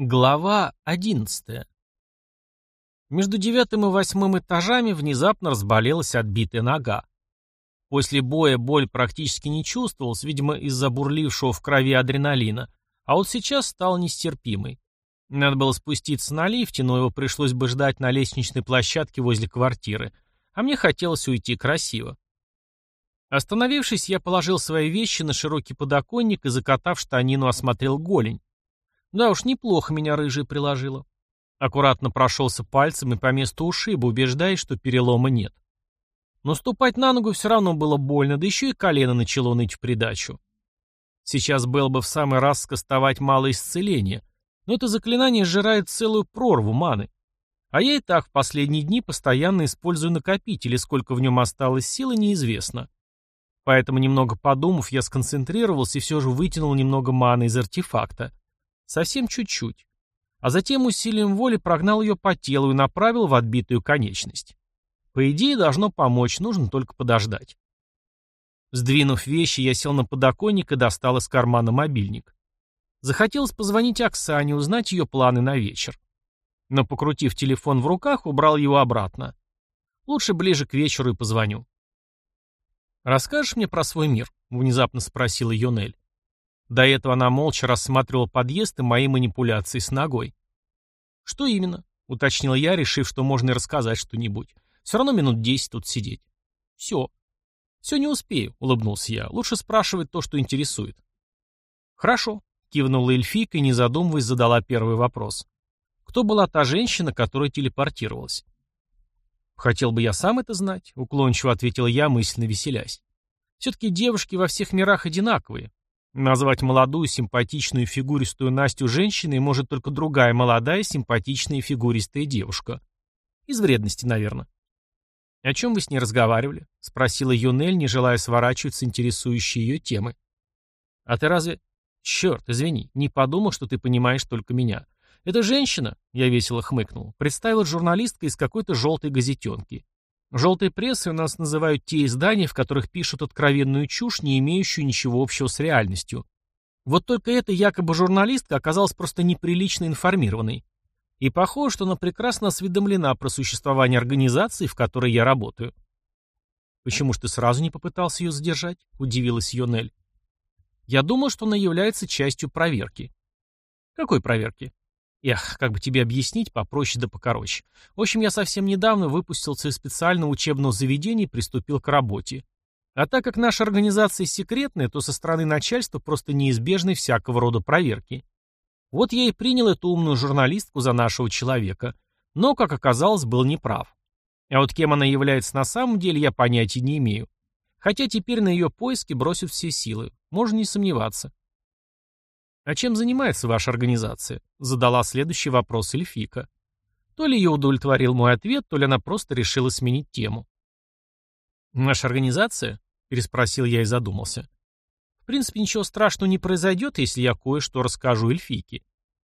Глава одиннадцатая. Между девятым и восьмым этажами внезапно разболелась отбитая нога. После боя боль практически не чувствовалась, видимо, из-за бурлившего в крови адреналина, а вот сейчас стала нестерпимой. Надо было спуститься на лифте, но его пришлось бы ждать на лестничной площадке возле квартиры, а мне хотелось уйти красиво. Остановившись, я положил свои вещи на широкий подоконник и, закатав штанину, осмотрел голень. Да уж, неплохо меня рыжая приложила. Аккуратно прошелся пальцем и по месту ушиба, убеждаясь, что перелома нет. Но ступать на ногу все равно было больно, да еще и колено начало ныть в придачу. Сейчас было бы в самый раз скостовать малое исцеление, но это заклинание сжирает целую прорву маны. А я и так в последние дни постоянно использую накопитель, и сколько в нем осталось силы, неизвестно. Поэтому, немного подумав, я сконцентрировался и все же вытянул немного маны из артефакта. Совсем чуть-чуть. А затем усилием воли прогнал ее по телу и направил в отбитую конечность. По идее, должно помочь, нужно только подождать. Сдвинув вещи, я сел на подоконник и достал из кармана мобильник. Захотелось позвонить Оксане, узнать ее планы на вечер. Но, покрутив телефон в руках, убрал его обратно. Лучше ближе к вечеру и позвоню. «Расскажешь мне про свой мир?» — внезапно спросила Йонель. До этого она молча рассматривала подъезд и мои манипуляции с ногой. «Что именно?» — уточнил я, решив, что можно и рассказать что-нибудь. «Все равно минут десять тут сидеть». «Все». «Все не успею», — улыбнулся я. «Лучше спрашивать то, что интересует». «Хорошо», — кивнула эльфийка и, не задумываясь, задала первый вопрос. «Кто была та женщина, которая телепортировалась?» «Хотел бы я сам это знать», — уклончиво ответил я, мысленно веселясь. «Все-таки девушки во всех мирах одинаковые, Назвать молодую, симпатичную фигуристую Настю женщиной может только другая молодая, симпатичная и фигуристая девушка. Из вредности, наверное. «О чем вы с ней разговаривали?» — спросила Юнель, не желая сворачивать с интересующей ее темы. «А ты разве...» «Черт, извини, не подумал, что ты понимаешь только меня. Эта женщина, — я весело хмыкнул, — представилась журналисткой из какой-то желтой газетенки. Желтой прессой у нас называют те издания, в которых пишут откровенную чушь, не имеющую ничего общего с реальностью. Вот только эта якобы журналистка оказалась просто неприлично информированной. И похоже, что она прекрасно осведомлена про существование организации, в которой я работаю. «Почему ж ты сразу не попытался ее задержать?» — удивилась Йонель. «Я думал, что она является частью проверки». «Какой проверки?» Эх, как бы тебе объяснить, попроще да покороче. В общем, я совсем недавно выпустился из специального учебного заведения и приступил к работе. А так как наша организация секретная, то со стороны начальства просто неизбежны всякого рода проверки. Вот я и принял эту умную журналистку за нашего человека, но, как оказалось, был неправ. А вот кем она является на самом деле, я понятия не имею. Хотя теперь на ее поиски бросят все силы, можно не сомневаться. «А чем занимается ваша организация?» — задала следующий вопрос Эльфика. То ли ее удовлетворил мой ответ, то ли она просто решила сменить тему. «Наша организация?» — переспросил я и задумался. «В принципе, ничего страшного не произойдет, если я кое-что расскажу Эльфике.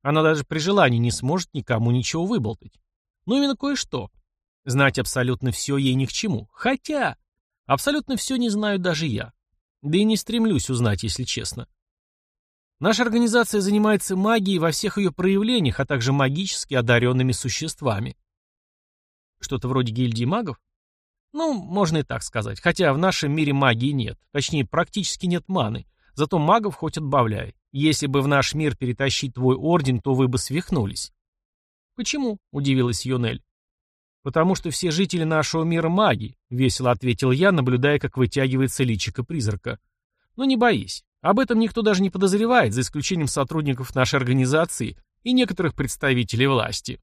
Она даже при желании не сможет никому ничего выболтать. Ну, именно кое-что. Знать абсолютно все ей ни к чему. Хотя, абсолютно все не знаю даже я. Да и не стремлюсь узнать, если честно. Наша организация занимается магией во всех ее проявлениях, а также магически одаренными существами. Что-то вроде гильдии магов? Ну, можно и так сказать. Хотя в нашем мире магии нет. Точнее, практически нет маны. Зато магов хоть отбавляй. Если бы в наш мир перетащить твой орден, то вы бы свихнулись. Почему? Удивилась Юнель. Потому что все жители нашего мира маги, весело ответил я, наблюдая, как вытягивается личико призрака. Но не боись. Об этом никто даже не подозревает, за исключением сотрудников нашей организации и некоторых представителей власти.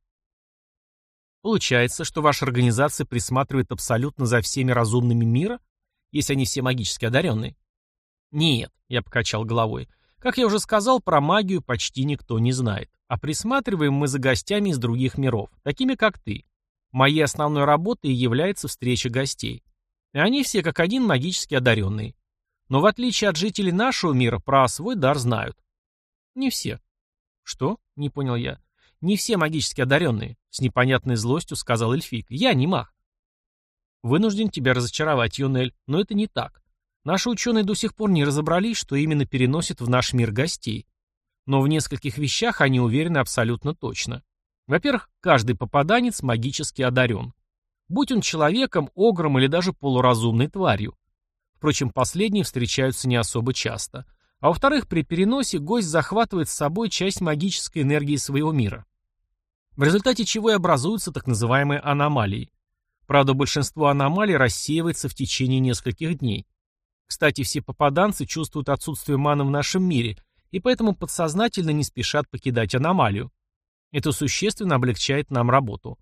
Получается, что ваша организация присматривает абсолютно за всеми разумными мира, если они все магически одаренные? Нет, я покачал головой. Как я уже сказал, про магию почти никто не знает. А присматриваем мы за гостями из других миров, такими как ты. Моей основной работой является встреча гостей. И они все как один магически одаренные. Но в отличие от жителей нашего мира, про свой дар знают. Не все. Что? Не понял я. Не все магически одаренные, с непонятной злостью сказал эльфик. Я не маг. Вынужден тебя разочаровать, Юнель, но это не так. Наши ученые до сих пор не разобрались, что именно переносит в наш мир гостей. Но в нескольких вещах они уверены абсолютно точно. Во-первых, каждый попаданец магически одарен. Будь он человеком, огром или даже полуразумной тварью. Впрочем, последние встречаются не особо часто. А во-вторых, при переносе гость захватывает с собой часть магической энергии своего мира. В результате чего и образуются так называемые аномалии. Правда, большинство аномалий рассеивается в течение нескольких дней. Кстати, все попаданцы чувствуют отсутствие маны в нашем мире, и поэтому подсознательно не спешат покидать аномалию. Это существенно облегчает нам работу.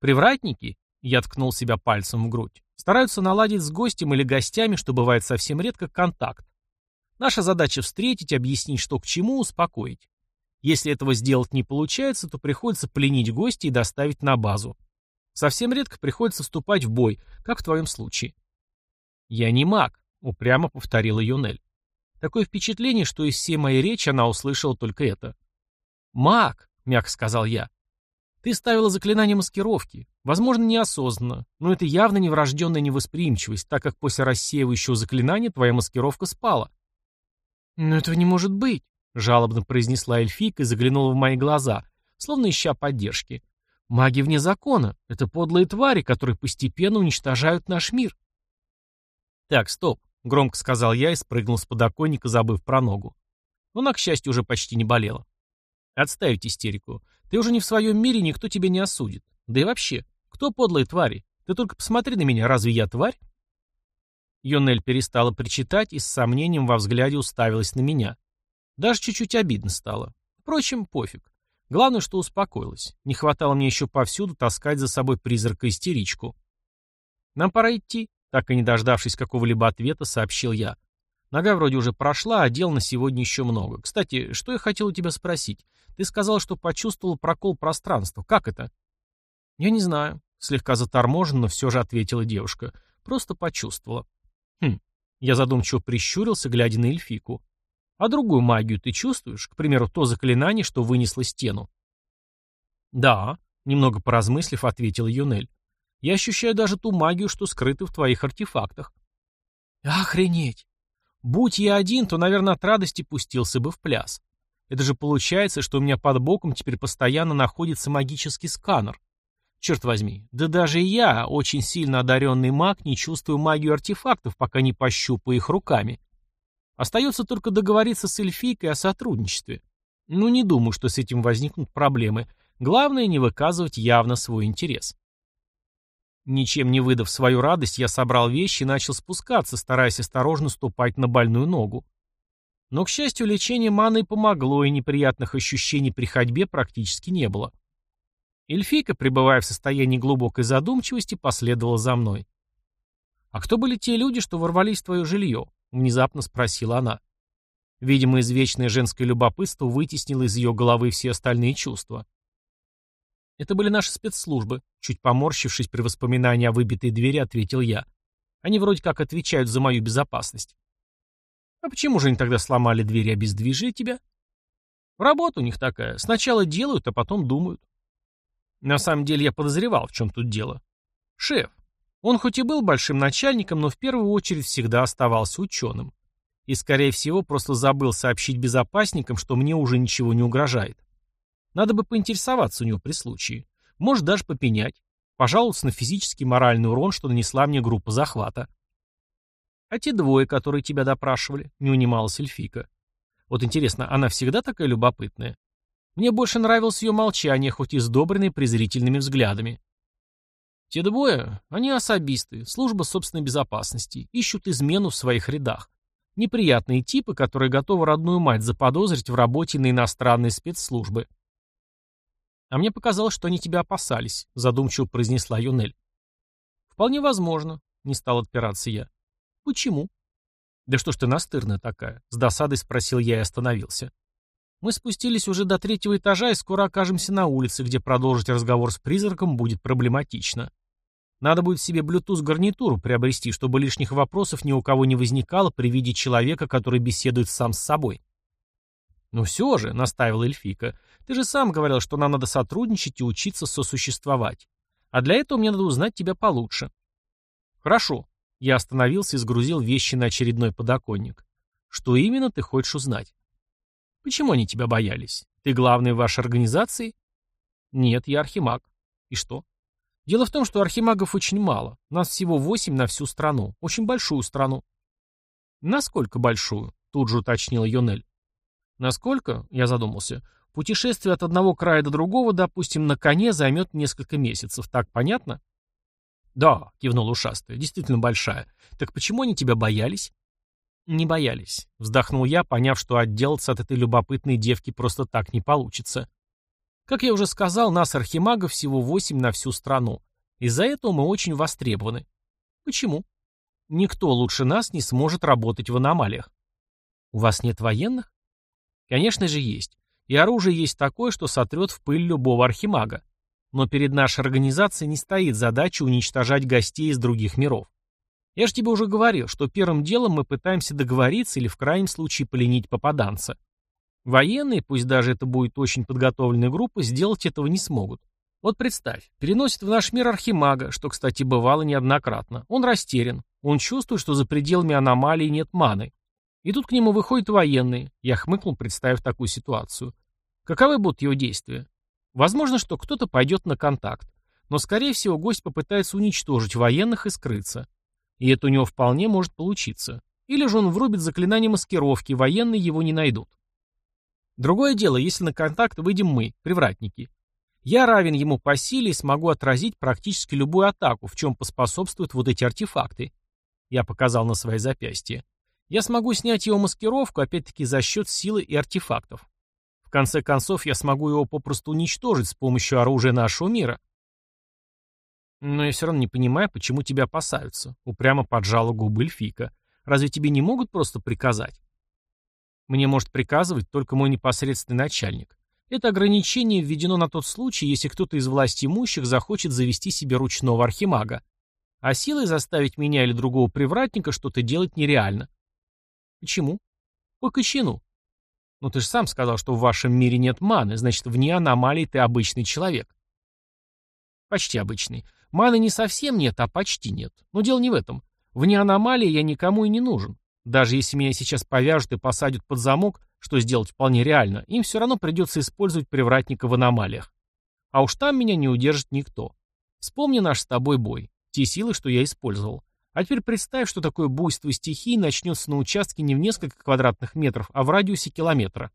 Привратники, я ткнул себя пальцем в грудь, стараются наладить с гостем или гостями, что бывает совсем редко, контакт. Наша задача встретить, объяснить, что к чему, успокоить. Если этого сделать не получается, то приходится пленить гостя и доставить на базу. Совсем редко приходится вступать в бой, как в твоем случае. «Я не маг», — упрямо повторила Юнель. Такое впечатление, что из всей моей речи она услышала только это. «Маг», — мягко сказал я. «Ты ставила заклинание маскировки. Возможно, неосознанно, но это явно не врожденная невосприимчивость, так как после рассеивающего заклинания твоя маскировка спала». «Но этого не может быть», — жалобно произнесла эльфийка и заглянула в мои глаза, словно ища поддержки. Маги вне закона. Это подлые твари, которые постепенно уничтожают наш мир. Так, стоп, громко сказал я и спрыгнул с подоконника, забыв про ногу. Она, к счастью, уже почти не болела. Отставить истерику. Ты уже не в своем мире, никто тебя не осудит. Да и вообще, кто подлые твари? Ты только посмотри на меня, разве я тварь? Йонель перестала причитать и с сомнением во взгляде уставилась на меня. Даже чуть-чуть обидно стало. Впрочем, пофиг. Главное, что успокоилась. Не хватало мне еще повсюду таскать за собой призрака-истеричку. «Нам пора идти», — так и не дождавшись какого-либо ответа, сообщил я. Нога вроде уже прошла, а дел на сегодня еще много. Кстати, что я хотел у тебя спросить? Ты сказал, что почувствовал прокол пространства. Как это? Я не знаю. Слегка заторможенно, но все же ответила девушка. Просто почувствовала. Хм. Я задумчиво прищурился, глядя на эльфику. А другую магию ты чувствуешь? К примеру, то заклинание, что вынесло стену. Да, немного поразмыслив, ответила Юнель. Я ощущаю даже ту магию, что скрыта в твоих артефактах. Охренеть! Будь я один, то, наверное, от радости пустился бы в пляс. Это же получается, что у меня под боком теперь постоянно находится магический сканер. Черт возьми, да даже я, очень сильно одаренный маг, не чувствую магию артефактов, пока не пощупаю их руками. Остается только договориться с эльфийкой о сотрудничестве. Ну, не думаю, что с этим возникнут проблемы. Главное, не выказывать явно свой интерес. Ничем не выдав свою радость, я собрал вещи и начал спускаться, стараясь осторожно ступать на больную ногу. Но, к счастью, лечение маной помогло, и неприятных ощущений при ходьбе практически не было. Эльфийка, пребывая в состоянии глубокой задумчивости, последовала за мной. «А кто были те люди, что ворвались в твое жилье?» — внезапно спросила она. Видимо, извечное женское любопытство вытеснило из ее головы все остальные чувства. «Это были наши спецслужбы», — чуть поморщившись при воспоминании о выбитой двери, ответил я. «Они вроде как отвечают за мою безопасность». «А почему же они тогда сломали дверь и обездвижили тебя?» «Работа у них такая. Сначала делают, а потом думают». На самом деле я подозревал, в чем тут дело. «Шеф, он хоть и был большим начальником, но в первую очередь всегда оставался ученым. И, скорее всего, просто забыл сообщить безопасникам, что мне уже ничего не угрожает. Надо бы поинтересоваться у него при случае. Может, даже попенять. Пожаловаться на физический моральный урон, что нанесла мне группа захвата. А те двое, которые тебя допрашивали, не унималась эльфика. Вот интересно, она всегда такая любопытная? Мне больше нравилось ее молчание, хоть и сдобренное презрительными взглядами. Те двое, они особисты, служба собственной безопасности, ищут измену в своих рядах. Неприятные типы, которые готовы родную мать заподозрить в работе на иностранные спецслужбы. А мне показалось, что они тебя опасались, задумчиво произнесла Юнель. Вполне возможно, не стал отпираться я. Почему? Да что ж ты настырная такая? С досадой спросил я и остановился. Мы спустились уже до третьего этажа и скоро окажемся на улице, где продолжить разговор с призраком будет проблематично. Надо будет себе Bluetooth-гарнитуру приобрести, чтобы лишних вопросов ни у кого не возникало при виде человека, который беседует сам с собой. «Ну все же», — настаивала Эльфика, — «ты же сам говорил, что нам надо сотрудничать и учиться сосуществовать. А для этого мне надо узнать тебя получше». «Хорошо». Я остановился и сгрузил вещи на очередной подоконник. «Что именно ты хочешь узнать?» Почему они тебя боялись? Ты главный в вашей организации? Нет, я архимаг. И что? Дело в том, что архимагов очень мало. Нас всего восемь на всю страну. Очень большую страну. Насколько большую? Тут же уточнил Йонель. Насколько? Я задумался. Путешествие от одного края до другого, допустим, на коне займет несколько месяцев. Так понятно? Да, кивнул ушастый. Действительно большая. Так почему они тебя боялись? Не боялись. Вздохнул я, поняв, что отделаться от этой любопытной девки просто так не получится. Как я уже сказал, нас, архимагов, всего восемь на всю страну. Из-за этого мы очень востребованы. Почему? Никто лучше нас не сможет работать в аномалиях. У вас нет военных? Конечно же есть. И оружие есть такое, что сотрет в пыль любого архимага. Но перед нашей организацией не стоит задача уничтожать гостей из других миров. Я же тебе уже говорил, что первым делом мы пытаемся договориться или в крайнем случае поленить попаданца. Военные, пусть даже это будет очень подготовленная группа, сделать этого не смогут. Вот представь, переносит в наш мир архимага, что, кстати, бывало неоднократно. Он растерян. Он чувствует, что за пределами аномалии нет маны. И тут к нему выходят военные. Я хмыкнул, представив такую ситуацию. Каковы будут его действия? Возможно, что кто-то пойдет на контакт. Но, скорее всего, гость попытается уничтожить военных и скрыться. И это у него вполне может получиться. Или же он врубит заклинание маскировки, военные его не найдут. Другое дело, если на контакт выйдем мы, привратники. Я равен ему по силе и смогу отразить практически любую атаку, в чем поспособствуют вот эти артефакты. Я показал на свои запястья. Я смогу снять его маскировку, опять-таки, за счет силы и артефактов. В конце концов, я смогу его попросту уничтожить с помощью оружия нашего мира. Но я все равно не понимаю, почему тебя опасаются. Упрямо поджала губы эльфийка. Разве тебе не могут просто приказать? Мне может приказывать только мой непосредственный начальник. Это ограничение введено на тот случай, если кто-то из власти имущих захочет завести себе ручного архимага. А силой заставить меня или другого привратника что-то делать нереально. Почему? По кощану. Ну ты же сам сказал, что в вашем мире нет маны, значит, вне аномалий ты обычный человек. Почти обычный. Маны не совсем нет, а почти нет. Но дело не в этом. Вне аномалии я никому и не нужен. Даже если меня сейчас повяжут и посадят под замок, что сделать вполне реально, им все равно придется использовать привратника в аномалиях. А уж там меня не удержит никто. Вспомни наш с тобой бой, те силы, что я использовал. А теперь представь, что такое буйство стихии начнется на участке не в несколько квадратных метров, а в радиусе километра.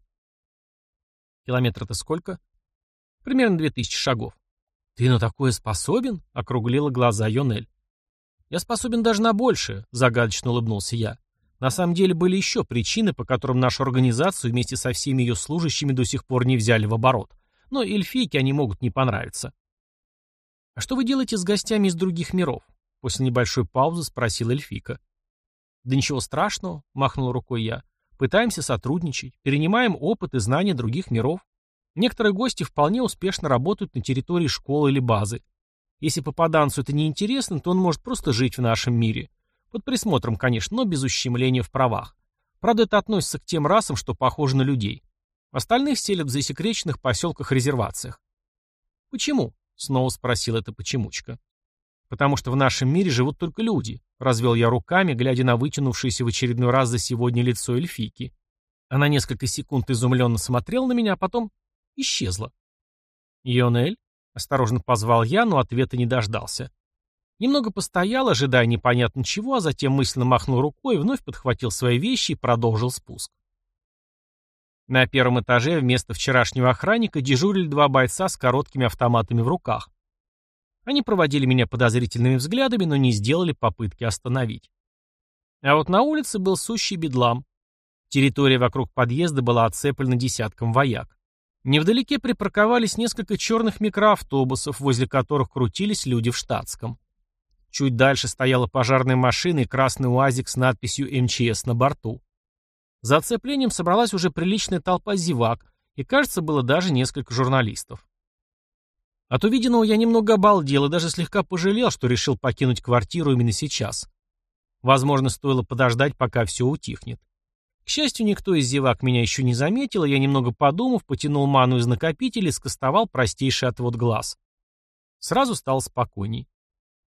Километр это сколько? Примерно 2000 шагов. Ты на такое способен? Округлила глаза Йонель. Я способен даже на большее, загадочно улыбнулся я. На самом деле были еще причины, по которым нашу организацию вместе со всеми ее служащими до сих пор не взяли в оборот. Но эльфийки они могут не понравиться. «А что вы делаете с гостями из других миров?» После небольшой паузы спросил эльфика. «Да ничего страшного», — махнул рукой я. «Пытаемся сотрудничать, перенимаем опыт и знания других миров. Некоторые гости вполне успешно работают на территории школы или базы. Если попаданцу это не интересно, то он может просто жить в нашем мире. Под присмотром, конечно, но без ущемления в правах. Правда, это относится к тем расам, что похожи на людей. Остальных селят в засекреченных поселках-резервациях. «Почему?» — снова спросил это почемучка. «Потому что в нашем мире живут только люди», — развел я руками, глядя на вытянувшееся в очередной раз за сегодня лицо эльфийки. Она несколько секунд изумленно смотрела на меня, а потом исчезла. «Йонель?» — осторожно позвал я, но ответа не дождался. Немного постоял, ожидая непонятно чего, а затем мысленно махнул рукой, вновь подхватил свои вещи и продолжил спуск. На первом этаже вместо вчерашнего охранника дежурили два бойца с короткими автоматами в руках. Они проводили меня подозрительными взглядами, но не сделали попытки остановить. А вот на улице был сущий бедлам. Территория вокруг подъезда была оцеплена десятком вояк. Невдалеке припарковались несколько черных микроавтобусов, возле которых крутились люди в штатском. Чуть дальше стояла пожарная машина и красный УАЗик с надписью МЧС на борту. За оцеплением собралась уже приличная толпа зевак, и, кажется, было даже несколько журналистов. От увиденного я немного обалдел и даже слегка пожалел, что решил покинуть квартиру именно сейчас. Возможно, стоило подождать, пока все утихнет. К счастью, никто из зевак меня еще не заметил, я, немного подумав, потянул ману из накопителя и скостовал простейший отвод глаз. Сразу стало спокойней.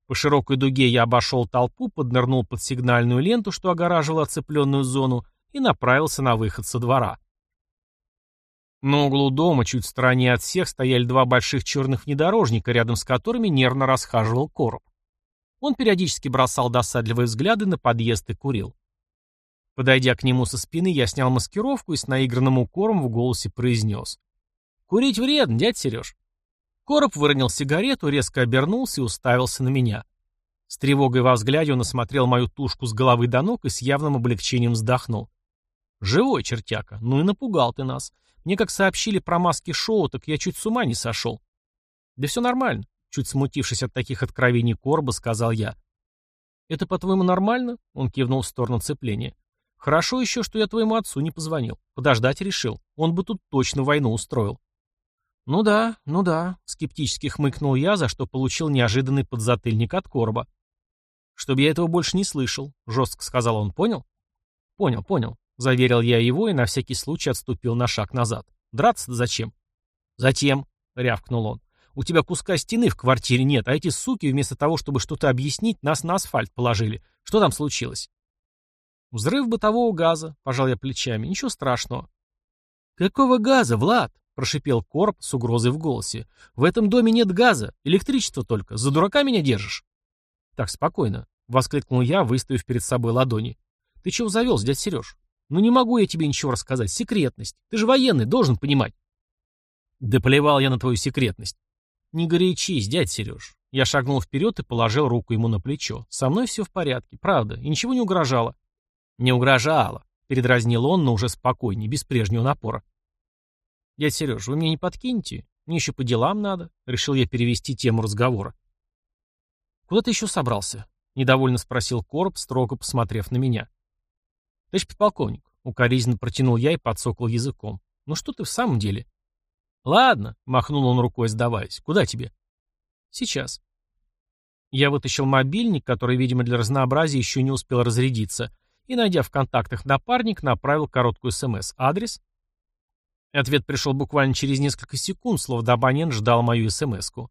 По широкой дуге я обошел толпу, поднырнул под сигнальную ленту, что огораживала оцепленную зону, и направился на выход со двора. На углу дома, чуть в стороне от всех, стояли два больших черных внедорожника, рядом с которыми нервно расхаживал короб. Он периодически бросал досадливые взгляды на подъезд и курил. Подойдя к нему со спины, я снял маскировку и с наигранным укором в голосе произнес. «Курить вредно, дядь Сереж». Короб выронил сигарету, резко обернулся и уставился на меня. С тревогой во взгляде он осмотрел мою тушку с головы до ног и с явным облегчением вздохнул. «Живой, чертяка, ну и напугал ты нас. Мне как сообщили про маски шоу, так я чуть с ума не сошел». «Да все нормально», — чуть смутившись от таких откровений Корба, сказал я. «Это, по-твоему, нормально?» — он кивнул в сторону цепления. «Хорошо еще, что я твоему отцу не позвонил. Подождать решил. Он бы тут точно войну устроил». «Ну да, ну да», — скептически хмыкнул я, за что получил неожиданный подзатыльник от Корба. «Чтобы я этого больше не слышал», — жестко сказал он, понял? «Понял, понял», — заверил я его и на всякий случай отступил на шаг назад. «Драться-то зачем?» «Затем», — рявкнул он. «У тебя куска стены в квартире нет, а эти суки вместо того, чтобы что-то объяснить, нас на асфальт положили. Что там случилось?» «Взрыв бытового газа», — пожал я плечами. «Ничего страшного». «Какого газа, Влад?» — прошипел Корп с угрозой в голосе. «В этом доме нет газа, электричество только. За дурака меня держишь?» «Так, спокойно», — воскликнул я, выставив перед собой ладони. «Ты чего завелся, дядь Сереж? Ну не могу я тебе ничего рассказать. Секретность. Ты же военный, должен понимать». «Да плевал я на твою секретность». «Не горячись, дядь Сереж». Я шагнул вперед и положил руку ему на плечо. «Со мной все в порядке, правда, и ничего не угрожало». «Не угрожало», — передразнил он, но уже спокойнее, без прежнего напора. «Дядь Сереж, вы мне не подкинете? Мне еще по делам надо», — решил я перевести тему разговора. «Куда ты еще собрался?» — недовольно спросил Короб, строго посмотрев на меня. «Товарищ подполковник», — укоризненно протянул я и подсокал языком. «Ну что ты в самом деле?» «Ладно», — махнул он рукой, сдаваясь. «Куда тебе?» «Сейчас». Я вытащил мобильник, который, видимо, для разнообразия еще не успел разрядиться, и, найдя в контактах напарник, направил короткую СМС. «Адрес?» Ответ пришел буквально через несколько секунд, словно абонент ждал мою СМС-ку.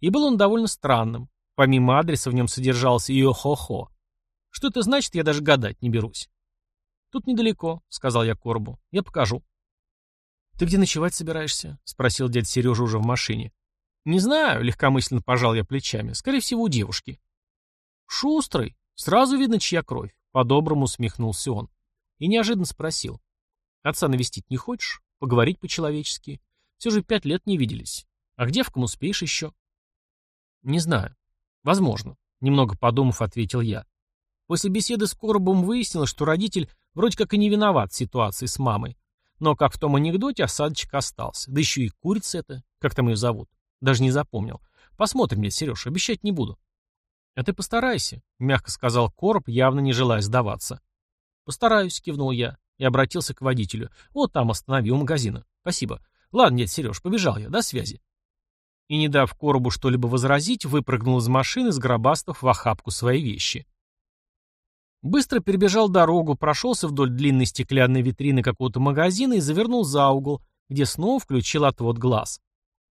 И был он довольно странным. Помимо адреса в нем содержался Йо-Хо-Хо. Что это значит, я даже гадать не берусь. «Тут недалеко», — сказал я Корбу. «Я покажу». «Ты где ночевать собираешься?» — спросил дядь Сережа уже в машине. «Не знаю», — легкомысленно пожал я плечами. «Скорее всего, у девушки». «Шустрый. Сразу видно, чья кровь», — по-доброму усмехнулся он. И неожиданно спросил. «Отца навестить не хочешь? Поговорить по-человечески? Все же пять лет не виделись. А где в кому успеешь еще?» «Не знаю. «Возможно», — немного подумав, ответил я. После беседы с Коробом выяснилось, что родитель вроде как и не виноват в ситуации с мамой. Но, как в том анекдоте, осадочек остался. Да еще и курица это, как там ее зовут, даже не запомнил. Посмотрим, мне, Сереж, обещать не буду. А ты постарайся, мягко сказал Короб, явно не желая сдаваться. Постараюсь, кивнул я и обратился к водителю. Вот там останови у магазина. Спасибо. Ладно, нет, Сереж, побежал я. До связи и, не дав коробу что-либо возразить, выпрыгнул из машины, сгробастав в охапку свои вещи. Быстро перебежал дорогу, прошелся вдоль длинной стеклянной витрины какого-то магазина и завернул за угол, где снова включил отвод глаз.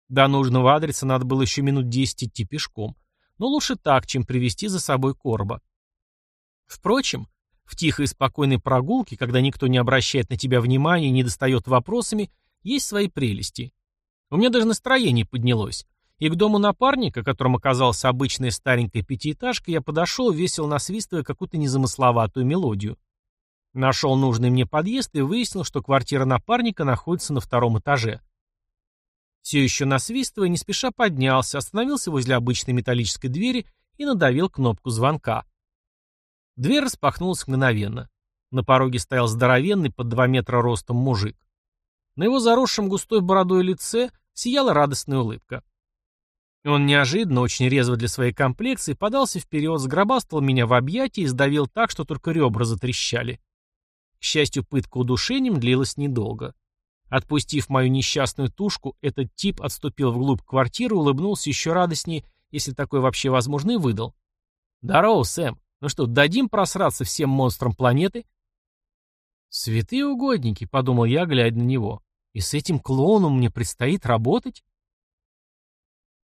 До нужного адреса надо было еще минут десять идти пешком, но лучше так, чем привести за собой короба. Впрочем, в тихой и спокойной прогулке, когда никто не обращает на тебя внимания и не достает вопросами, есть свои прелести. У меня даже настроение поднялось. И к дому напарника, которым оказалась обычная старенькая пятиэтажка, я подошел, весело насвистывая какую-то незамысловатую мелодию. Нашел нужный мне подъезд и выяснил, что квартира напарника находится на втором этаже. Все еще насвистывая, не спеша поднялся, остановился возле обычной металлической двери и надавил кнопку звонка. Дверь распахнулась мгновенно. На пороге стоял здоровенный под два метра ростом мужик. На его заросшем густой бородой лице сияла радостная улыбка. Он неожиданно, очень резво для своей комплекции, подался вперед, сгробастал меня в объятия и сдавил так, что только ребра затрещали. К счастью, пытка удушением длилась недолго. Отпустив мою несчастную тушку, этот тип отступил вглубь квартиры, улыбнулся еще радостнее, если такое вообще возможно, и выдал. «Здорово, Сэм. Ну что, дадим просраться всем монстрам планеты?» «Святые угодники», — подумал я, глядя на него. И с этим клоуном мне предстоит работать?